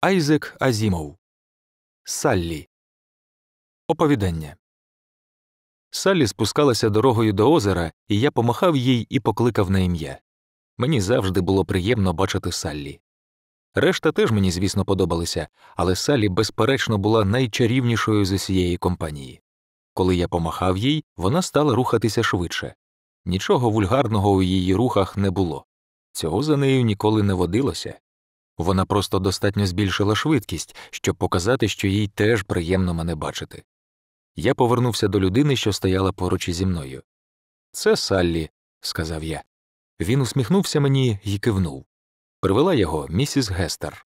Айзек Азімов Саллі. Оповідання. Саллі спускалася дорогою до озера, і я помахав їй і покликав на ім'я. Мені завжди було приємно бачити Саллі. Решта теж мені, звісно, подобалися, але Саллі, безперечно, була найчарівнішою з усієї компанії. Коли я помахав їй, вона стала рухатися швидше. Нічого вульгарного у її рухах не було. Цього за нею ніколи не водилося. Вона просто достатньо збільшила швидкість, щоб показати, що їй теж приємно мене бачити. Я повернувся до людини, що стояла поруч зі мною. Це Саллі, сказав я. Він усміхнувся мені і кивнув. Привела його місіс Гестер.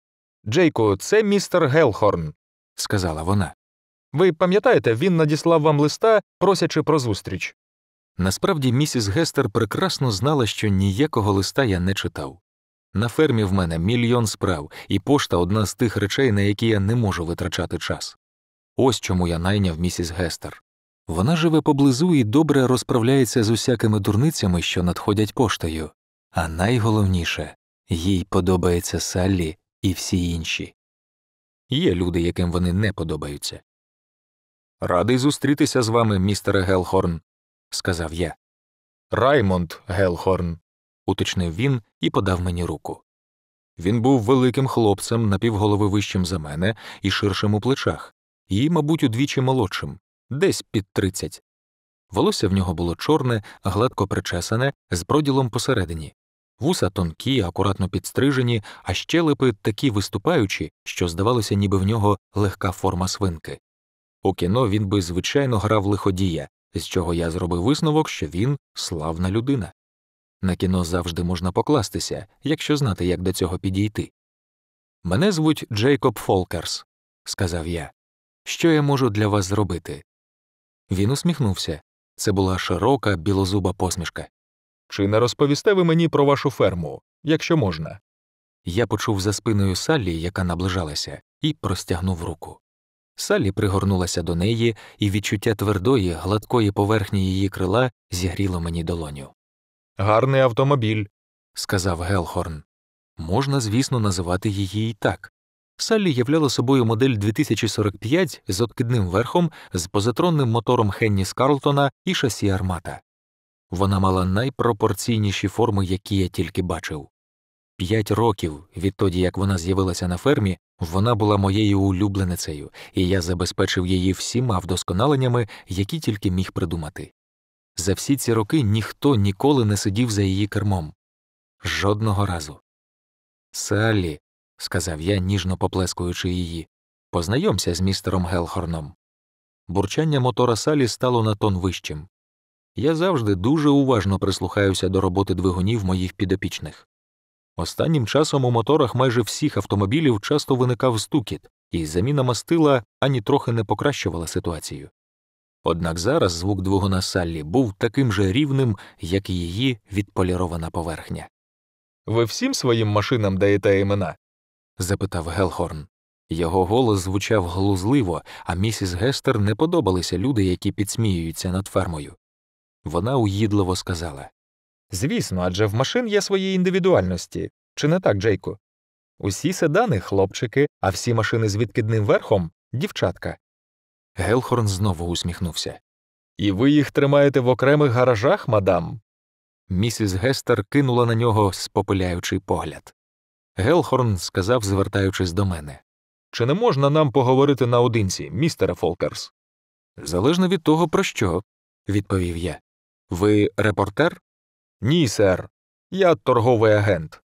Джейку, це містер Гелхорн, сказала вона. Ви пам'ятаєте, він надіслав вам листа, просячи про зустріч. Насправді місіс Гестер прекрасно знала, що ніякого листа я не читав. На фермі в мене мільйон справ, і пошта одна з тих речей, на які я не можу витрачати час. Ось чому я найняв місіс Гестер. Вона живе поблизу і добре розправляється з усякими дурницями, що надходять поштою. А найголовніше їй подобається Саллі і всі інші. Є люди, яким вони не подобаються. Радий зустрітися з вами, містере Гелхорн, сказав я. Раймонд Гелхорн, уточнив він і подав мені руку. Він був великим хлопцем, напівголови вищим за мене і ширшим у плечах, і, мабуть, удвічі молодшим, десь під тридцять. Волосся в нього було чорне, гладко причесане, з проділом посередині, вуса тонкі, акуратно підстрижені, а щелепи такі виступаючі, що здавалося, ніби в нього легка форма свинки. У кіно він би звичайно грав лиходія, з чого я зробив висновок, що він славна людина. На кіно завжди можна покластися, якщо знати, як до цього підійти. Мене звуть Джейкоб Фолкерс, сказав я. Що я можу для вас зробити? Він усміхнувся. Це була широка, білозуба посмішка. Чи не розповісте ви мені про вашу ферму, якщо можна? Я почув за спиною Саллі, яка наближалася, і простягнув руку. Саллі пригорнулася до неї, і відчуття твердої, гладкої поверхні її крила зігріло мені долоню. Гарний автомобіль, сказав Гелхорн. Можна, звісно, називати її і так. Саллі являла собою модель 2045 з откидним верхом, з позитронним мотором Хенні Скарлтона і шасі армата. Вона мала найпропорційніші форми, які я тільки бачив. П'ять років відтоді, як вона з'явилася на фермі, вона була моєю улюбленицею, і я забезпечив її всіма вдосконаленнями, які тільки міг придумати. За всі ці роки ніхто ніколи не сидів за її кермом. Жодного разу. Саллі, сказав я, ніжно поплескуючи її, познайомся з містером Гелхорном. Бурчання мотора Салі стало на тон вищим. Я завжди дуже уважно прислухаюся до роботи двигунів моїх підопічних. Останнім часом у моторах майже всіх автомобілів часто виникав стукіт, і заміна мастила ані трохи не покращувала ситуацію. Однак зараз звук двигуна Саллі був таким же рівним, як і її відполірована поверхня. Ви всім своїм машинам даєте імена? запитав Гелхорн. Його голос звучав глузливо, а місіс Гестер не подобалися люди, які підсміюються над фермою. Вона уїдливо сказала Звісно, адже в машин є свої індивідуальності. Чи не так, Джейку? Усі седани хлопчики, а всі машини з відкидним верхом дівчатка. Гелхорн знову усміхнувся. І ви їх тримаєте в окремих гаражах, мадам? Місіс Гестер кинула на нього спопиляючий погляд. Гелхорн сказав, звертаючись до мене Чи не можна нам поговорити наодинці, містере Фолкерс? Залежно від того, про що, відповів я. Ви репортер? Ні, сер. Я торговий агент.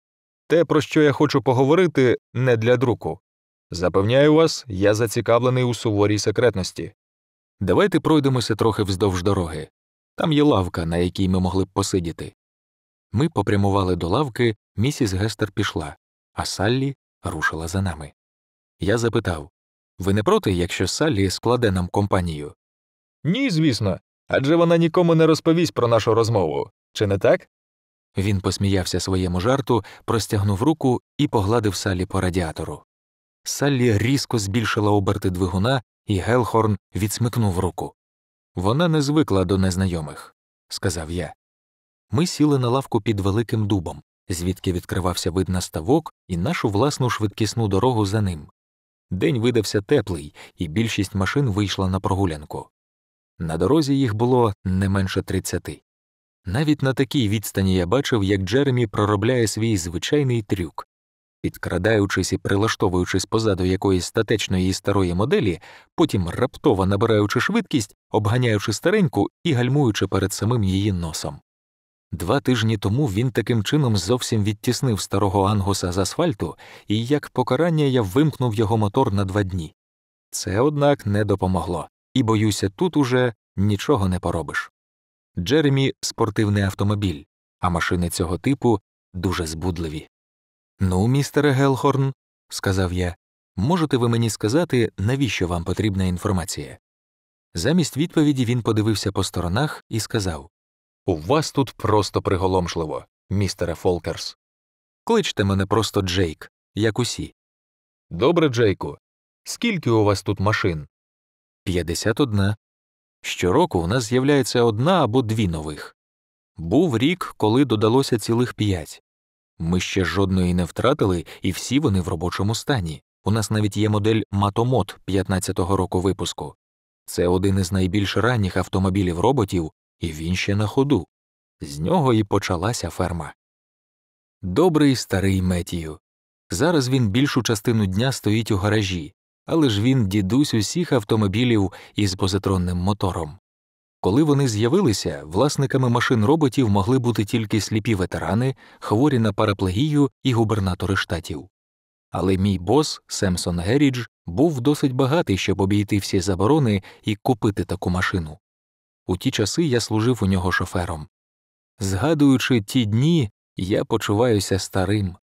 Те, про що я хочу поговорити, не для друку. Запевняю вас, я зацікавлений у суворій секретності. Давайте пройдемося трохи вздовж дороги. Там є лавка, на якій ми могли б посидіти. Ми попрямували до лавки, місіс Гестер пішла, а Саллі рушила за нами. Я запитав ви не проти, якщо Саллі складе нам компанію? Ні, звісно. Адже вона нікому не розповість про нашу розмову, чи не так? Він посміявся своєму жарту, простягнув руку і погладив Саллі по радіатору. Саллі різко збільшила оберти двигуна, і Гелхорн відсмикнув руку. Вона не звикла до незнайомих, сказав я. Ми сіли на лавку під великим дубом, звідки відкривався вид на ставок і нашу власну швидкісну дорогу за ним. День видався теплий, і більшість машин вийшла на прогулянку. На дорозі їх було не менше тридцяти. Навіть на такій відстані я бачив, як Джеремі проробляє свій звичайний трюк. Підкрадаючись і прилаштовуючись позаду якоїсь статечної старої моделі, потім раптово набираючи швидкість, обганяючи стареньку і гальмуючи перед самим її носом. Два тижні тому він таким чином зовсім відтіснив старого ангуса з асфальту, і як покарання я вимкнув його мотор на два дні. Це, однак, не допомогло, і боюся, тут уже нічого не поробиш. Джеремі спортивний автомобіль, а машини цього типу дуже збудливі. Ну, містере Гелхорн, сказав я, можете ви мені сказати, навіщо вам потрібна інформація? Замість відповіді він подивився по сторонах і сказав У вас тут просто приголомшливо, містере Фолкерс. Кличте мене просто Джейк, як усі. Добре, Джейку. Скільки у вас тут машин? 51. Щороку у нас з'являється одна або дві нових. Був рік, коли додалося цілих п'ять. Ми ще жодної не втратили, і всі вони в робочому стані. У нас навіть є модель Матомот 15-го року випуску. Це один із найбільш ранніх автомобілів роботів, і він ще на ходу. З нього і почалася ферма. Добрий старий Метію. Зараз він більшу частину дня стоїть у гаражі, але ж він дідусь усіх автомобілів із позитронним мотором. Коли вони з'явилися, власниками машин роботів могли бути тільки сліпі ветерани, хворі на параплегію і губернатори штатів. Але мій бос, Семсон Герідж, був досить багатий, щоб обійти всі заборони і купити таку машину. У ті часи я служив у нього шофером. Згадуючи ті дні, я почуваюся старим.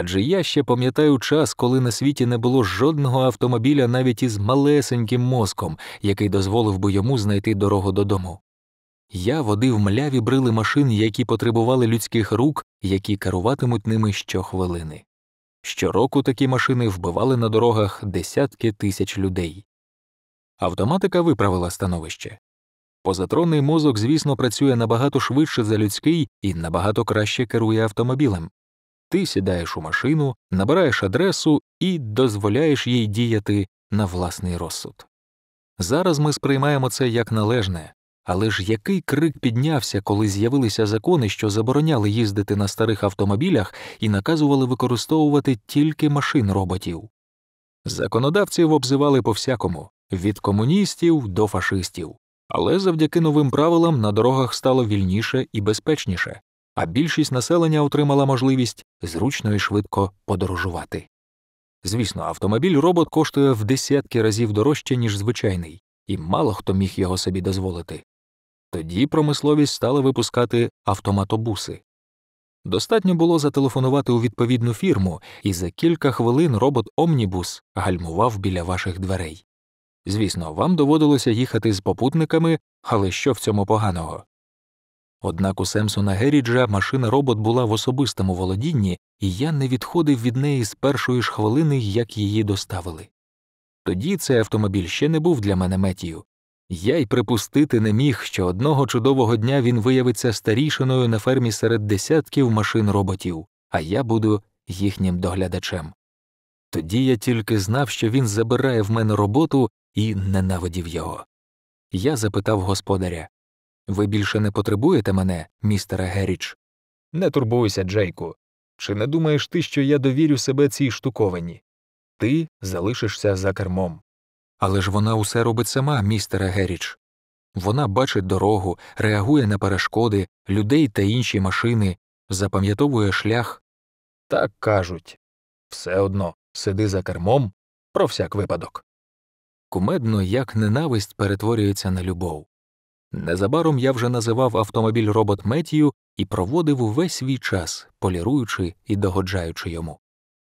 Адже я ще пам'ятаю час, коли на світі не було жодного автомобіля навіть із малесеньким мозком, який дозволив би йому знайти дорогу додому. Я водив мляві брили машин, які потребували людських рук, які керуватимуть ними щохвилини. Щороку такі машини вбивали на дорогах десятки тисяч людей. Автоматика виправила становище. Позатронний мозок, звісно, працює набагато швидше за людський і набагато краще керує автомобілем. Ти сідаєш у машину, набираєш адресу і дозволяєш їй діяти на власний розсуд. Зараз ми сприймаємо це як належне, але ж який крик піднявся, коли з'явилися закони, що забороняли їздити на старих автомобілях і наказували використовувати тільки машин роботів. Законодавців обзивали по всякому від комуністів до фашистів, але завдяки новим правилам на дорогах стало вільніше і безпечніше а більшість населення отримала можливість зручно і швидко подорожувати. Звісно, автомобіль робот коштує в десятки разів дорожче, ніж звичайний, і мало хто міг його собі дозволити. Тоді промисловість стала випускати автоматобуси. Достатньо було зателефонувати у відповідну фірму, і за кілька хвилин робот Омнібус гальмував біля ваших дверей. Звісно, вам доводилося їхати з попутниками, але що в цьому поганого? Однак у Семсона Геріджа машина робот була в особистому володінні, і я не відходив від неї з першої ж хвилини, як її доставили. Тоді цей автомобіль ще не був для мене метію. Я й припустити не міг, що одного чудового дня він виявиться старішиною на фермі серед десятків машин роботів, а я буду їхнім доглядачем. Тоді я тільки знав, що він забирає в мене роботу і ненавидів його. Я запитав господаря ви більше не потребуєте мене, містере Геріч? Не турбуйся, Джейку. Чи не думаєш ти, що я довірю себе цій штуковині? Ти залишишся за кермом. Але ж вона усе робить сама, містере Геріч. Вона бачить дорогу, реагує на перешкоди, людей та інші машини, запам'ятовує шлях. Так кажуть. Все одно сиди за кермом про всяк випадок. Кумедно, як ненависть перетворюється на любов. Незабаром я вже називав автомобіль робот Метію і проводив увесь свій час, поліруючи і догоджаючи йому.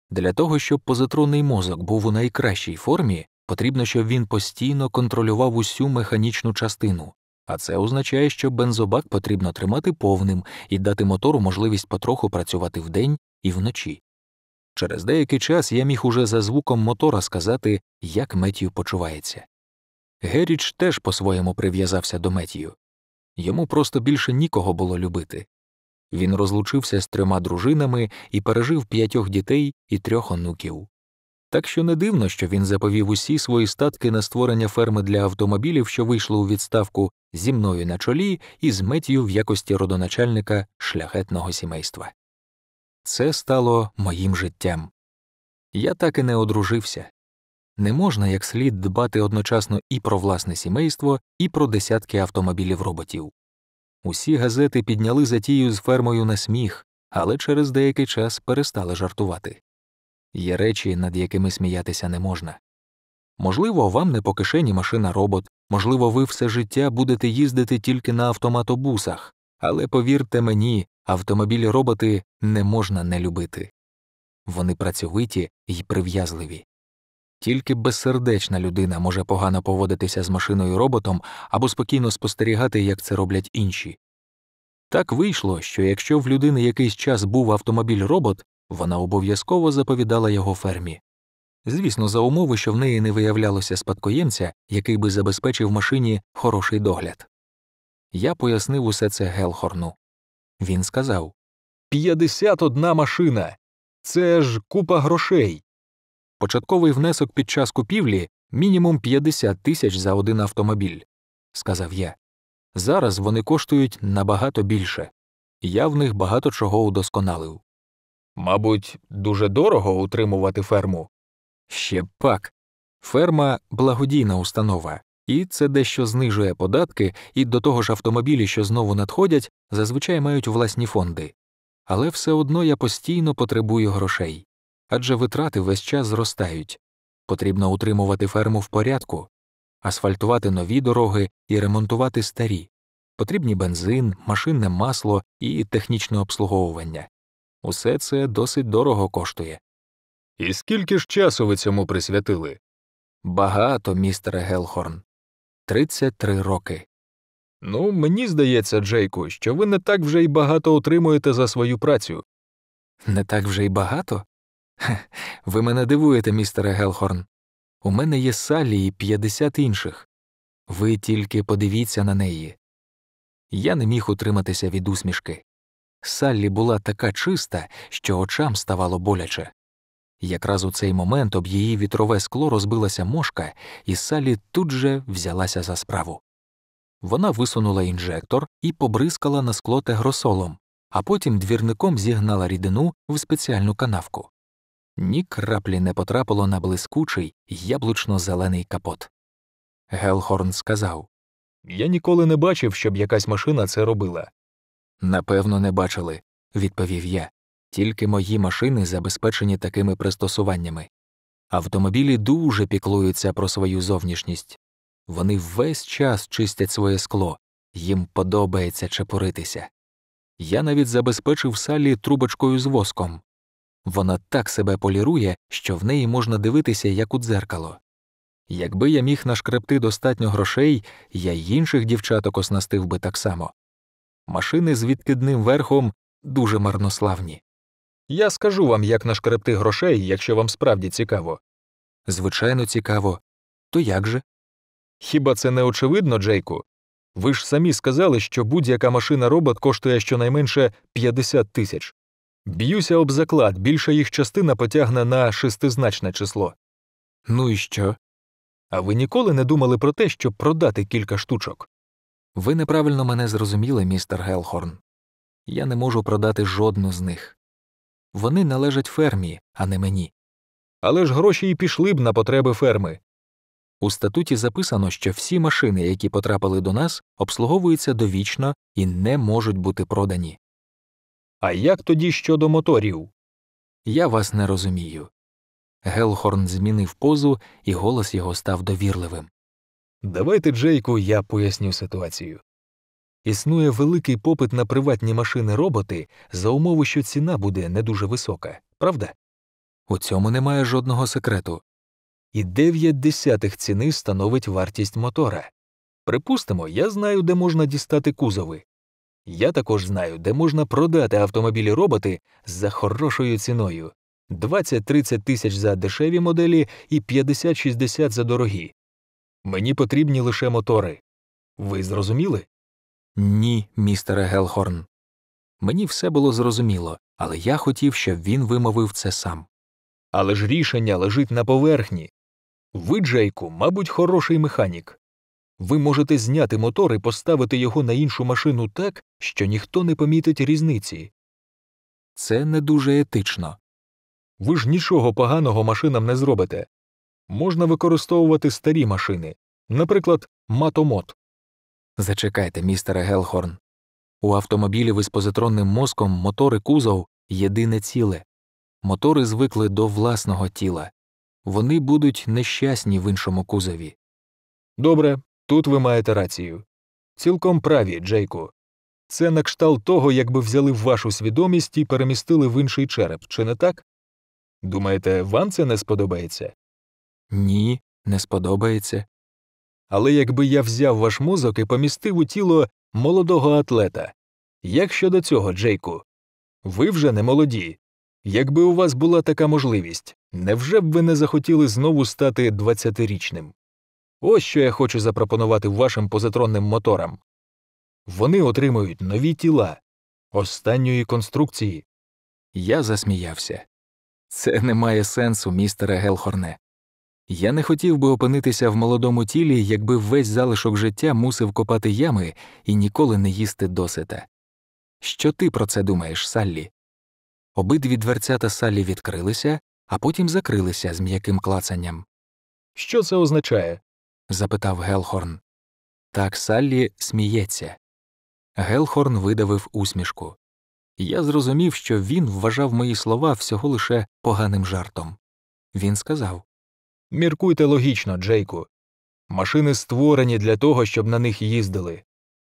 Для того, щоб позитронний мозок був у найкращій формі, потрібно, щоб він постійно контролював усю механічну частину, а це означає, що бензобак потрібно тримати повним і дати мотору можливість потроху працювати вдень і вночі. Через деякий час я міг уже за звуком мотора сказати, як Метію почувається. Геріч теж по своєму прив'язався до Метію. Йому просто більше нікого було любити. Він розлучився з трьома дружинами і пережив п'ятьох дітей і трьох онуків. Так що не дивно, що він заповів усі свої статки на створення ферми для автомобілів, що вийшло у відставку зі мною на чолі і з Меттію в якості родоначальника шляхетного сімейства. Це стало моїм життям. Я так і не одружився. Не можна як слід дбати одночасно і про власне сімейство, і про десятки автомобілів роботів. Усі газети підняли затію з фермою на сміх, але через деякий час перестали жартувати. Є речі, над якими сміятися не можна. Можливо, вам не по кишені машина робот, можливо, ви все життя будете їздити тільки на автоматобусах, але повірте мені, автомобілі роботи не можна не любити. Вони працьовиті й прив'язливі. Тільки безсердечна людина може погано поводитися з машиною роботом або спокійно спостерігати, як це роблять інші. Так вийшло, що якщо в людини якийсь час був автомобіль робот, вона обов'язково заповідала його фермі. Звісно, за умови, що в неї не виявлялося спадкоємця, який би забезпечив машині хороший догляд. Я пояснив усе це Гелхорну. Він сказав «51 одна машина. Це ж купа грошей. Початковий внесок під час купівлі мінімум 50 тисяч за один автомобіль, сказав я. Зараз вони коштують набагато більше. Я в них багато чого удосконалив. Мабуть, дуже дорого утримувати ферму. Ще пак. Ферма благодійна установа, і це дещо знижує податки, і до того ж автомобілі, що знову надходять, зазвичай мають власні фонди. Але все одно я постійно потребую грошей адже витрати весь час зростають. Потрібно утримувати ферму в порядку, асфальтувати нові дороги і ремонтувати старі. Потрібні бензин, машинне масло і технічне обслуговування. Усе це досить дорого коштує. І скільки ж часу ви цьому присвятили? Багато, містере Гелхорн. 33 роки. Ну, мені здається, Джейку, що ви не так вже й багато отримуєте за свою працю. Не так вже й багато? Ви мене дивуєте, містере Гелхорн. У мене є Саллі і 50 інших. Ви тільки подивіться на неї. Я не міг утриматися від усмішки. Саллі була така чиста, що очам ставало боляче. Якраз у цей момент об її вітрове скло розбилася мошка, і Саллі тут же взялася за справу. Вона висунула інжектор і побризкала на скло тегросолом, а потім двірником зігнала рідину в спеціальну канавку. Ні краплі не потрапило на блискучий яблучно зелений капот. Гелхорн сказав Я ніколи не бачив, щоб якась машина це робила. Напевно, не бачили, відповів я. Тільки мої машини забезпечені такими пристосуваннями. Автомобілі дуже піклуються про свою зовнішність. Вони весь час чистять своє скло, їм подобається чепуритися. Я навіть забезпечив салі трубочкою з воском. Вона так себе полірує, що в неї можна дивитися, як у дзеркало. Якби я міг нашкребти достатньо грошей, я й інших дівчаток оснастив би так само. Машини з відкидним верхом дуже марнославні. Я скажу вам, як нашкребти грошей, якщо вам справді цікаво. Звичайно, цікаво. То як же? Хіба це не очевидно, Джейку? Ви ж самі сказали, що будь-яка машина робот коштує щонайменше 50 тисяч. Б'юся об заклад, більша їх частина потягне на шестизначне число. Ну і що? А ви ніколи не думали про те, щоб продати кілька штучок? Ви неправильно мене зрозуміли, містер Гелхорн. Я не можу продати жодну з них. Вони належать фермі, а не мені. Але ж гроші і пішли б на потреби ферми. У статуті записано, що всі машини, які потрапили до нас, обслуговуються довічно і не можуть бути продані. А як тоді щодо моторів? Я вас не розумію. Гелхорн змінив позу, і голос його став довірливим. Давайте, Джейку, я поясню ситуацію. Існує великий попит на приватні машини роботи за умови, що ціна буде не дуже висока, правда? У цьому немає жодного секрету. І 9 десятих ціни становить вартість мотора. Припустимо, я знаю, де можна дістати кузови. Я також знаю, де можна продати автомобілі роботи за хорошою ціною 20-30 тисяч за дешеві моделі і 50-60 за дорогі. Мені потрібні лише мотори. Ви зрозуміли? Ні, містере Гелхорн. Мені все було зрозуміло, але я хотів, щоб він вимовив це сам. Але ж рішення лежить на поверхні. Ви, Джейку, мабуть, хороший механік. Ви можете зняти мотор і поставити його на іншу машину так, що ніхто не помітить різниці. Це не дуже етично. Ви ж нічого поганого машинам не зробите. Можна використовувати старі машини, наприклад, матомот. Зачекайте, містере Гелхорн. У автомобілів із позитронним мозком мотори кузов єдине ціле. Мотори звикли до власного тіла. Вони будуть нещасні в іншому кузові. Добре, тут ви маєте рацію. Цілком праві, Джейку. Це на кшталт того, якби взяли вашу свідомість і перемістили в інший череп, чи не так? Думаєте, вам це не сподобається? Ні, не сподобається. Але якби я взяв ваш мозок і помістив у тіло молодого атлета. Як щодо цього, Джейку? Ви вже не молоді. Якби у вас була така можливість, невже б ви не захотіли знову стати 20-річним? Ось що я хочу запропонувати вашим позитронним моторам. Вони отримують нові тіла останньої конструкції. Я засміявся. Це не має сенсу, містере Гелхорне. Я не хотів би опинитися в молодому тілі, якби весь залишок життя мусив копати ями і ніколи не їсти досита. Що ти про це думаєш, Саллі? Обидві дверцята Саллі відкрилися, а потім закрилися з м'яким клацанням. Що це означає? Запитав Гелхорн. Так Саллі сміється. Гелхорн видавив усмішку. Я зрозумів, що він вважав мої слова всього лише поганим жартом. Він сказав Міркуйте логічно, Джейку. Машини створені для того, щоб на них їздили.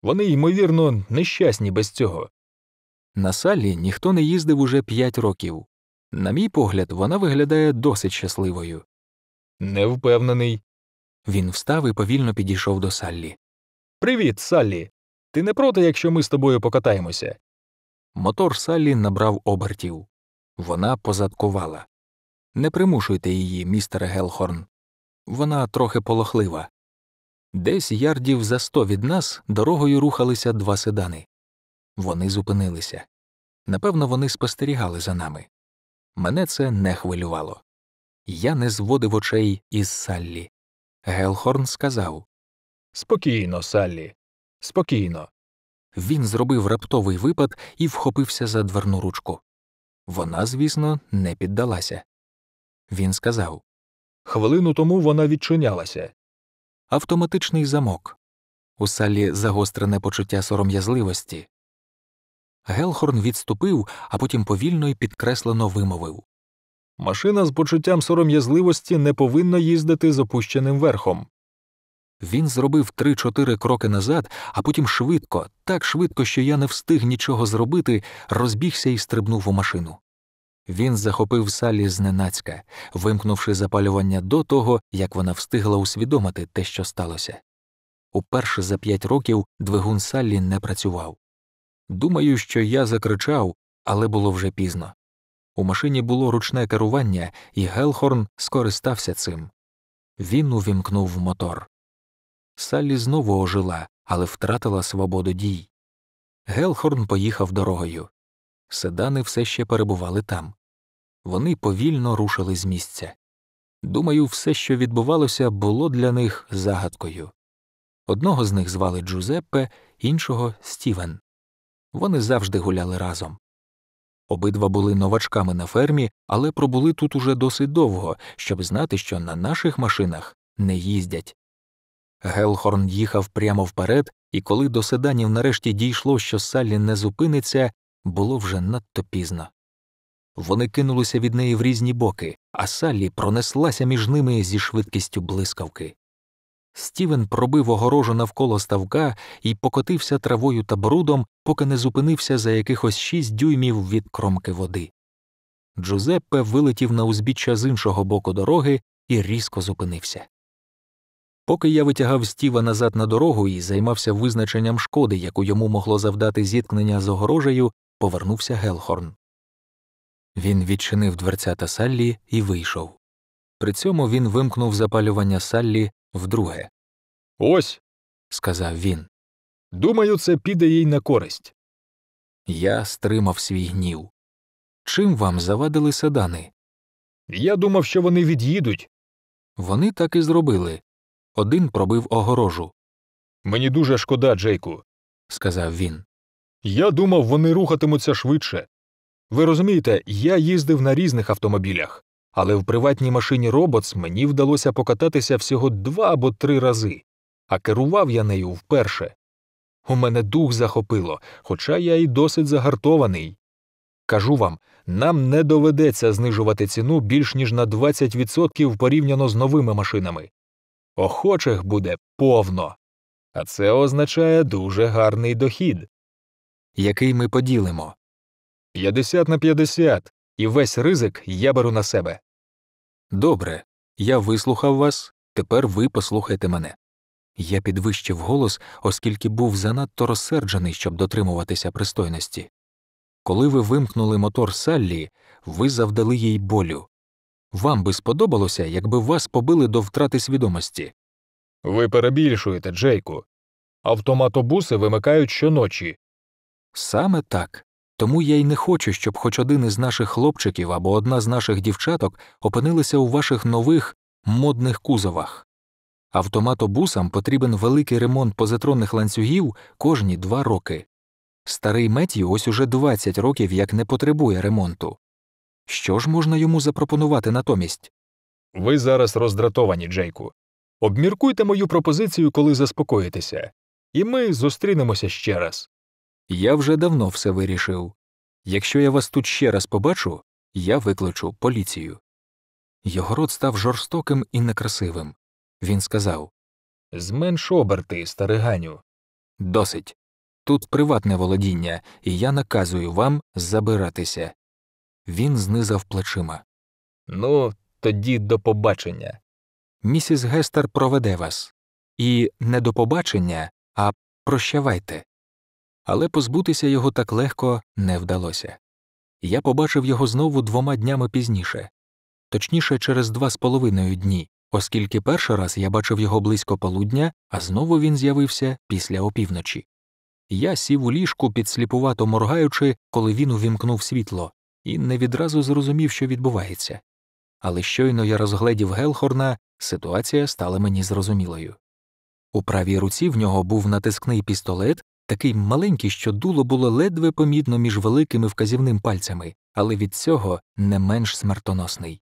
Вони, ймовірно, нещасні без цього. На Саллі ніхто не їздив уже п'ять років. На мій погляд, вона виглядає досить щасливою. Не впевнений. Він встав і повільно підійшов до Саллі. Привіт, Саллі. Ти не проти, якщо ми з тобою покатаємося? Мотор Саллі набрав обертів. Вона позадкувала. Не примушуйте її, містере Гелхорн. Вона трохи полохлива. Десь ярдів за сто від нас дорогою рухалися два седани. Вони зупинилися. Напевно, вони спостерігали за нами. Мене це не хвилювало. Я не зводив очей із Саллі. Гелхорн сказав Спокійно, Саллі. Спокійно. Він зробив раптовий випад і вхопився за дверну ручку. Вона, звісно, не піддалася. Він сказав Хвилину тому вона відчинялася. Автоматичний замок. У Саллі загострене почуття сором'язливості. Гелхорн відступив, а потім повільно і підкреслено вимовив Машина з почуттям сором'язливості не повинна їздити з опущеним верхом. Він зробив три-чотири кроки назад, а потім швидко, так швидко, що я не встиг нічого зробити, розбігся і стрибнув у машину. Він захопив Саллі зненацька, вимкнувши запалювання до того, як вона встигла усвідомити те, що сталося. Уперше за п'ять років двигун Саллі не працював. Думаю, що я закричав, але було вже пізно. У машині було ручне керування, і Гелхорн скористався цим. Він увімкнув мотор. Саллі знову ожила, але втратила свободу дій. Гелхорн поїхав дорогою. Седани все ще перебували там. Вони повільно рушили з місця. Думаю, все, що відбувалося, було для них загадкою. Одного з них звали Джузеппе, іншого Стівен. Вони завжди гуляли разом. Обидва були новачками на фермі, але пробули тут уже досить довго, щоб знати, що на наших машинах не їздять. Гелхорн їхав прямо вперед, і коли до седанів нарешті дійшло, що Саллі не зупиниться, було вже надто пізно. Вони кинулися від неї в різні боки, а Саллі пронеслася між ними зі швидкістю блискавки. Стівен пробив огорожу навколо ставка і покотився травою та брудом, поки не зупинився за якихось шість дюймів від кромки води. Джузеппе вилетів на узбіччя з іншого боку дороги і різко зупинився. Поки я витягав Стіва назад на дорогу і займався визначенням шкоди, яку йому могло завдати зіткнення з огорожею, повернувся Гелхорн. Він відчинив дверцята Саллі і вийшов. При цьому він вимкнув запалювання Саллі вдруге. Ось, сказав він. Думаю, це піде їй на користь. Я стримав свій гнів. Чим вам завадили седани? Я думав, що вони від'їдуть. Вони так і зробили. Один пробив огорожу, Мені дуже шкода, Джейку. сказав він. Я думав, вони рухатимуться швидше. Ви розумієте, я їздив на різних автомобілях, але в приватній машині Роботс мені вдалося покататися всього два або три рази, а керував я нею вперше. У мене дух захопило, хоча я й досить загартований. Кажу вам, нам не доведеться знижувати ціну більш ніж на 20% порівняно з новими машинами. Охочих буде повно. А це означає дуже гарний дохід. Який ми поділимо. 50 на 50, і весь ризик я беру на себе. Добре, я вислухав вас, тепер ви послухайте мене. Я підвищив голос, оскільки був занадто розсерджений, щоб дотримуватися пристойності. Коли ви вимкнули мотор Саллі, ви завдали їй болю. Вам би сподобалося, якби вас побили до втрати свідомості. Ви перебільшуєте, Джейку. Автоматобуси вимикають щоночі. Саме так. Тому я й не хочу, щоб хоч один із наших хлопчиків або одна з наших дівчаток опинилися у ваших нових модних кузовах. Автоматобусам потрібен великий ремонт позитронних ланцюгів кожні два роки. Старий Меттью ось уже 20 років як не потребує ремонту. Що ж можна йому запропонувати натомість? Ви зараз роздратовані, Джейку. Обміркуйте мою пропозицію, коли заспокоїтеся, і ми зустрінемося ще раз. Я вже давно все вирішив. Якщо я вас тут ще раз побачу, я викличу поліцію. Його рот став жорстоким і некрасивим. Він сказав Зменш оберти, стариганю. Досить. Тут приватне володіння, і я наказую вам забиратися. Він знизав плечима. Ну, тоді до побачення. Місіс Гестер проведе вас. І не до побачення, а прощавайте. Але позбутися його так легко не вдалося. Я побачив його знову двома днями пізніше, точніше, через два з половиною дні, оскільки перший раз я бачив його близько полудня, а знову він з'явився після опівночі. Я сів у ліжку, підсліпувато моргаючи, коли він увімкнув світло, і не відразу зрозумів, що відбувається. Але щойно я розгледів Гелхорна, ситуація стала мені зрозумілою. У правій руці в нього був натискний пістолет, такий маленький, що дуло було ледве помітно між великими вказівним пальцями, але від цього не менш смертоносний.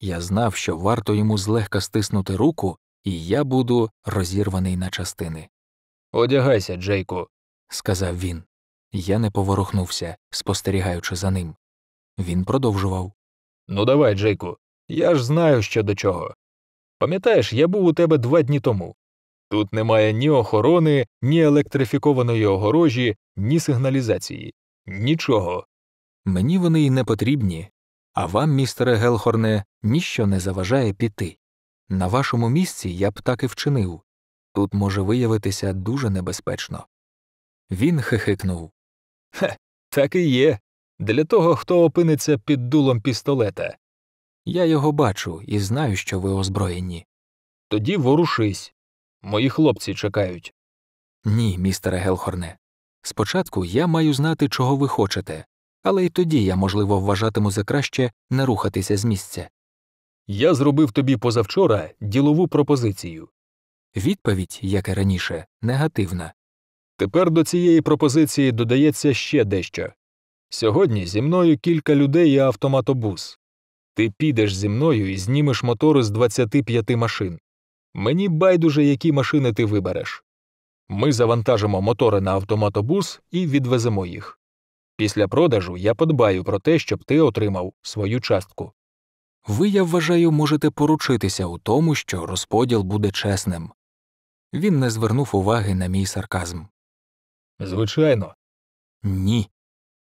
Я знав, що варто йому злегка стиснути руку, і я буду розірваний на частини. Одягайся, Джейку. Сказав він. Я не поворухнувся, спостерігаючи за ним. Він продовжував. Ну давай, Джейку. Я ж знаю, що до чого. Пам'ятаєш, я був у тебе два дні тому. Тут немає ні охорони, ні електрифікованої огорожі, ні сигналізації. Нічого. Мені вони й не потрібні, а вам, містере Гелхорне, ніщо не заважає піти. На вашому місці я б так і вчинив. Тут може виявитися дуже небезпечно. Він хихикнув. Хе, Так і є. Для того, хто опиниться під дулом пістолета. Я його бачу і знаю, що ви озброєні. Тоді ворушись. Мої хлопці чекають. Ні, містере Гелхорне. Спочатку я маю знати, чого ви хочете, але й тоді я, можливо, вважатиму за краще не рухатися з місця. Я зробив тобі позавчора ділову пропозицію. Відповідь, як і раніше, негативна. Тепер до цієї пропозиції додається ще дещо. Сьогодні зі мною кілька людей і автоматобус. Ти підеш зі мною і знімеш мотори з 25 машин. Мені байдуже, які машини ти вибереш. Ми завантажимо мотори на автоматобус і відвеземо їх. Після продажу я подбаю про те, щоб ти отримав свою частку. Ви, я вважаю, можете поручитися у тому, що розподіл буде чесним. Він не звернув уваги на мій сарказм. Звичайно, Ні.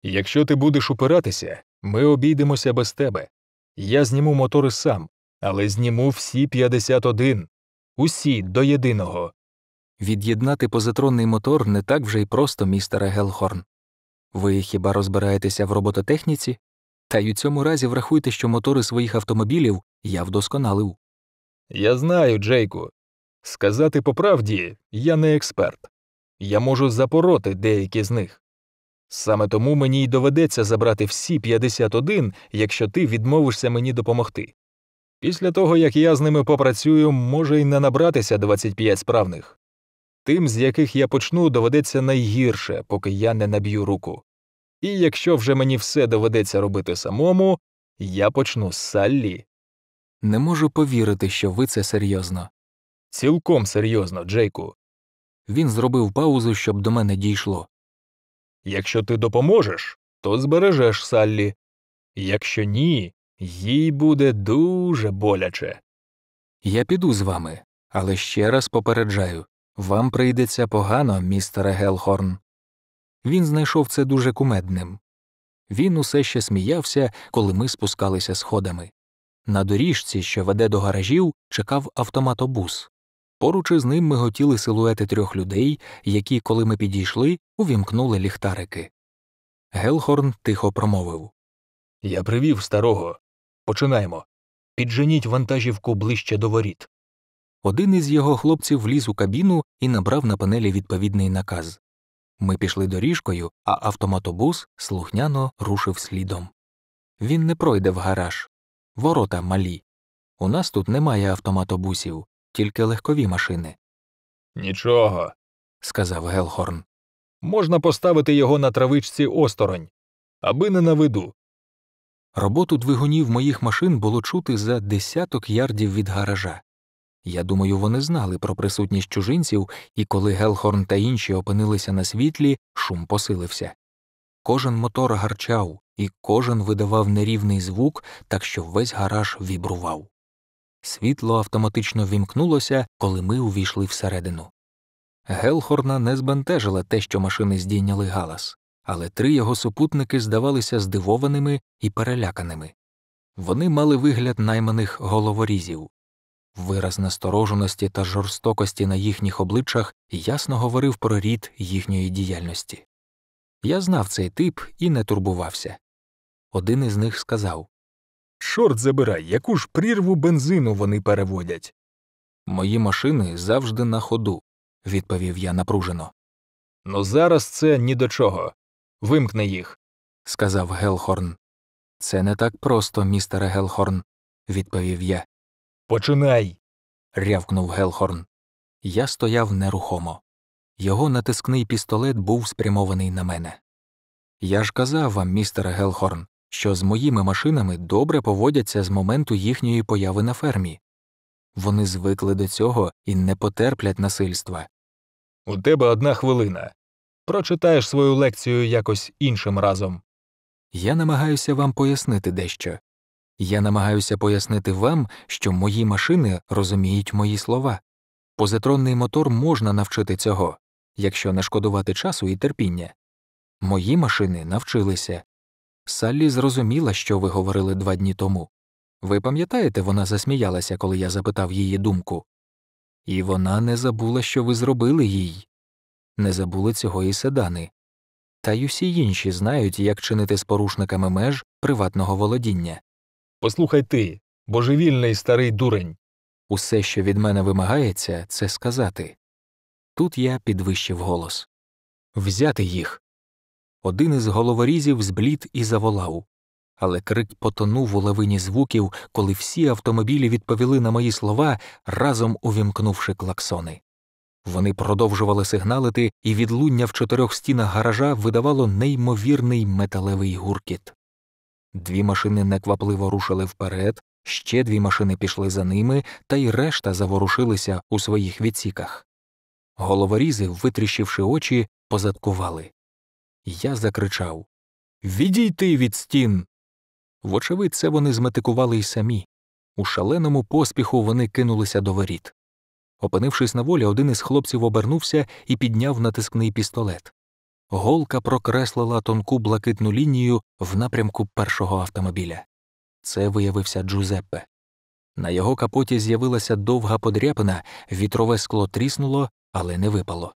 якщо ти будеш упиратися, ми обійдемося без тебе. Я зніму мотори сам, але зніму всі 51. Усі до єдиного. Від'єднати позитронний мотор не так вже й просто, містере Гелхорн. Ви хіба розбираєтеся в робототехніці? Та й у цьому разі врахуйте, що мотори своїх автомобілів я вдосконалив. Я знаю, Джейку. Сказати по правді, я не експерт. Я можу запороти деякі з них. Саме тому мені й доведеться забрати всі 51, якщо ти відмовишся мені допомогти. Після того, як я з ними попрацюю, може й не набратися 25 справних. Тим, з яких я почну, доведеться найгірше, поки я не наб'ю руку. І якщо вже мені все доведеться робити самому, я почну з Саллі. Не можу повірити, що ви це серйозно. Цілком серйозно, Джейку. Він зробив паузу, щоб до мене дійшло. Якщо ти допоможеш, то збережеш Саллі. Якщо ні, їй буде дуже боляче. Я піду з вами, але ще раз попереджаю вам прийдеться погано, містере Гелхорн. Він знайшов це дуже кумедним. Він усе ще сміявся, коли ми спускалися сходами. На доріжці, що веде до гаражів, чекав автоматобус. Поруч із ним миготіли силуети трьох людей, які, коли ми підійшли, увімкнули ліхтарики. Гелхорн тихо промовив Я привів старого. Починаємо. Підженіть вантажівку ближче до воріт. Один із його хлопців вліз у кабіну і набрав на панелі відповідний наказ. Ми пішли доріжкою, а автоматобус слухняно рушив слідом. Він не пройде в гараж. Ворота малі. У нас тут немає автоматобусів, тільки легкові машини. Нічого, сказав Гелхорн. Можна поставити його на травичці осторонь, аби не на виду. Роботу двигунів моїх машин було чути за десяток ярдів від гаража. Я думаю, вони знали про присутність чужинців, і коли Гелхорн та інші опинилися на світлі, шум посилився. Кожен мотор гарчав, і кожен видавав нерівний звук, так що весь гараж вібрував. Світло автоматично вімкнулося, коли ми увійшли всередину. Гелхорна не збентежило те, що машини здійняли галас, але три його супутники здавалися здивованими і переляканими. Вони мали вигляд найманих головорізів. Вираз настороженості та жорстокості на їхніх обличчях ясно говорив про рід їхньої діяльності. Я знав цей тип і не турбувався. Один із них сказав Чорт забирай, яку ж прірву бензину вони переводять. Мої машини завжди на ходу, відповів я напружено. Ну зараз це ні до чого. Вимкни їх, сказав Гелхорн. Це не так просто, містере Гелхорн, відповів я. Починай. рявкнув Гелхорн. Я стояв нерухомо. Його натискний пістолет був спрямований на мене. Я ж казав вам, містере Гелхорн, що з моїми машинами добре поводяться з моменту їхньої появи на фермі. Вони звикли до цього і не потерплять насильства. У тебе одна хвилина. Прочитаєш свою лекцію якось іншим разом. Я намагаюся вам пояснити дещо. Я намагаюся пояснити вам, що мої машини розуміють мої слова. Позитронний мотор можна навчити цього, якщо не шкодувати часу і терпіння. Мої машини навчилися. Саллі зрозуміла, що ви говорили два дні тому. Ви пам'ятаєте, вона засміялася, коли я запитав її думку. І вона не забула, що ви зробили їй. Не забули цього і седани. Та й усі інші знають, як чинити з порушниками меж приватного володіння. Послухай ти, божевільний старий дурень. Усе, що від мене вимагається, це сказати. Тут я підвищив голос взяти їх. Один із головорізів зблід і заволав, але крик потонув у лавині звуків, коли всі автомобілі відповіли на мої слова, разом увімкнувши клаксони. Вони продовжували сигналити, і відлуння в чотирьох стінах гаража видавало неймовірний металевий гуркіт. Дві машини неквапливо рушили вперед, ще дві машини пішли за ними, та й решта заворушилися у своїх відсіках. Головорізи, витріщивши очі, позадкували. Я закричав Відійти від стін. Вочевидь, це вони зметикували й самі. У шаленому поспіху вони кинулися до воріт. Опинившись на волі, один із хлопців обернувся і підняв натискний пістолет. Голка прокреслила тонку блакитну лінію в напрямку першого автомобіля. Це виявився Джузеппе. На його капоті з'явилася довга подряпина, вітрове скло тріснуло, але не випало.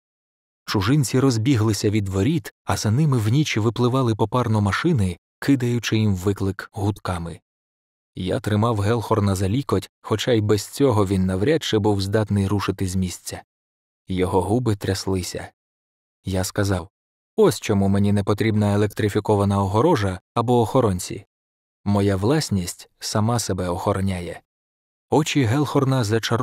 Чужинці розбіглися від воріт, а за ними в ніч випливали попарно машини, кидаючи їм виклик гудками. Я тримав Гелхорна за лікоть, хоча й без цього він навряд чи був здатний рушити з місця. Його губи тряслися. Я сказав Ось чому мені не потрібна електрифікована огорожа або охоронці. Моя власність сама себе охороняє. Очі Гелхорна зачаровували